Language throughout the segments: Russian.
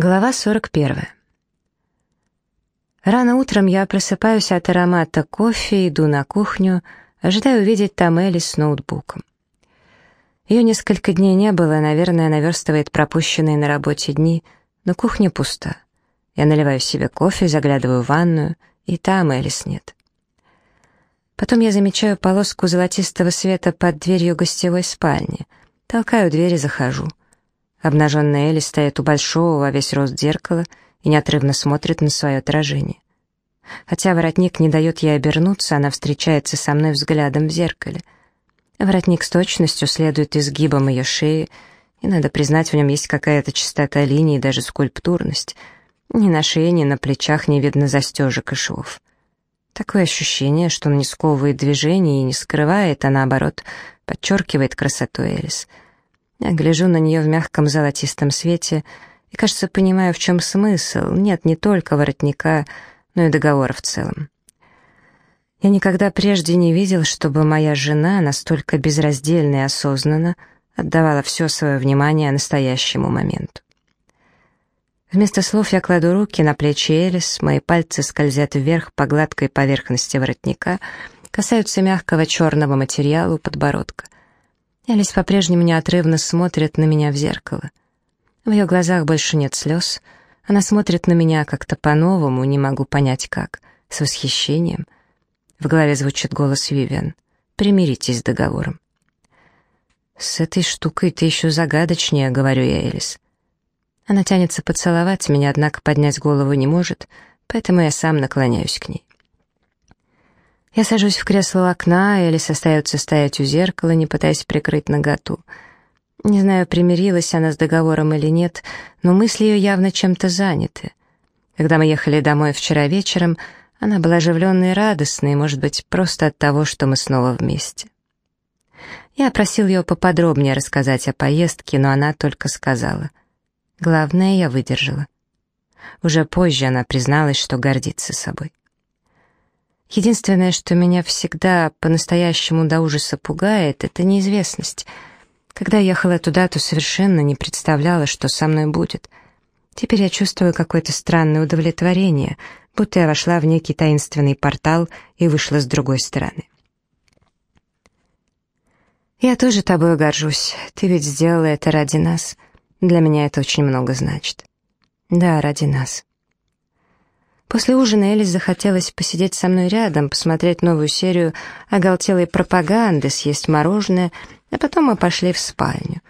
Глава 41. Рано утром я просыпаюсь от аромата кофе, иду на кухню, ожидаю увидеть там Элли с ноутбуком. Ее несколько дней не было, наверное, наверстывает пропущенные на работе дни, но кухня пуста. Я наливаю себе кофе, заглядываю в ванную, и там Элис нет. Потом я замечаю полоску золотистого света под дверью гостевой спальни. Толкаю дверь и захожу. Обнаженная Элли стоит у большого во весь рост зеркала и неотрывно смотрит на свое отражение. Хотя воротник не дает ей обернуться, она встречается со мной взглядом в зеркале. Воротник с точностью следует изгибам ее шеи, и, надо признать, в нем есть какая-то чистота линий даже скульптурность. Ни на шее, ни на плечах не видно застежек и швов. Такое ощущение, что он не сковывает движение и не скрывает, а наоборот, подчеркивает красоту Элис — я гляжу на нее в мягком золотистом свете и, кажется, понимаю, в чем смысл. Нет не только воротника, но и договора в целом. Я никогда прежде не видел, чтобы моя жена настолько безраздельно и осознанно отдавала все свое внимание настоящему моменту. Вместо слов я кладу руки на плечи Элис, мои пальцы скользят вверх по гладкой поверхности воротника, касаются мягкого черного материала у подбородка — Элис по-прежнему неотрывно смотрит на меня в зеркало. В ее глазах больше нет слез. Она смотрит на меня как-то по-новому, не могу понять как, с восхищением. В голове звучит голос Вивиан. «Примиритесь с договором». «С этой штукой ты еще загадочнее», — говорю я Элис. Она тянется поцеловать меня, однако поднять голову не может, поэтому я сам наклоняюсь к ней. Я сажусь в кресло у окна, Элис остается стоять у зеркала, не пытаясь прикрыть наготу. Не знаю, примирилась она с договором или нет, но мысли ее явно чем-то заняты. Когда мы ехали домой вчера вечером, она была оживленной и радостной, может быть, просто от того, что мы снова вместе. Я просил ее поподробнее рассказать о поездке, но она только сказала. Главное, я выдержала. Уже позже она призналась, что гордится собой. Единственное, что меня всегда по-настоящему до ужаса пугает, это неизвестность. Когда я ехала туда, то совершенно не представляла, что со мной будет. Теперь я чувствую какое-то странное удовлетворение, будто я вошла в некий таинственный портал и вышла с другой стороны. «Я тоже тобой горжусь. Ты ведь сделала это ради нас. Для меня это очень много значит». «Да, ради нас». После ужина Элис захотелось посидеть со мной рядом, посмотреть новую серию оголтелой пропаганды, съесть мороженое, а потом мы пошли в спальню.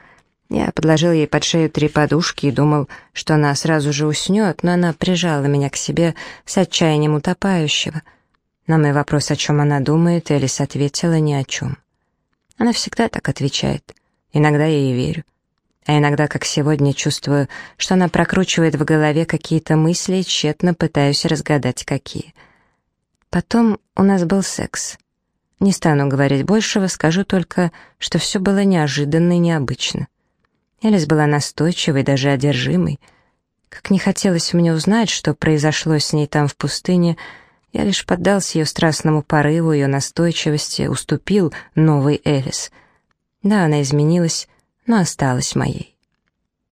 Я подложил ей под шею три подушки и думал, что она сразу же уснет, но она прижала меня к себе с отчаянием утопающего. На мой вопрос, о чем она думает, Элис ответила ни о чем. Она всегда так отвечает. Иногда я ей верю а иногда, как сегодня, чувствую, что она прокручивает в голове какие-то мысли тщетно пытаюсь разгадать, какие. Потом у нас был секс. Не стану говорить большего, скажу только, что все было неожиданно и необычно. Элис была настойчивой, даже одержимой. Как не хотелось мне узнать, что произошло с ней там в пустыне, я лишь поддался ее страстному порыву, ее настойчивости, уступил новый Элис. Да, она изменилась, но осталась моей.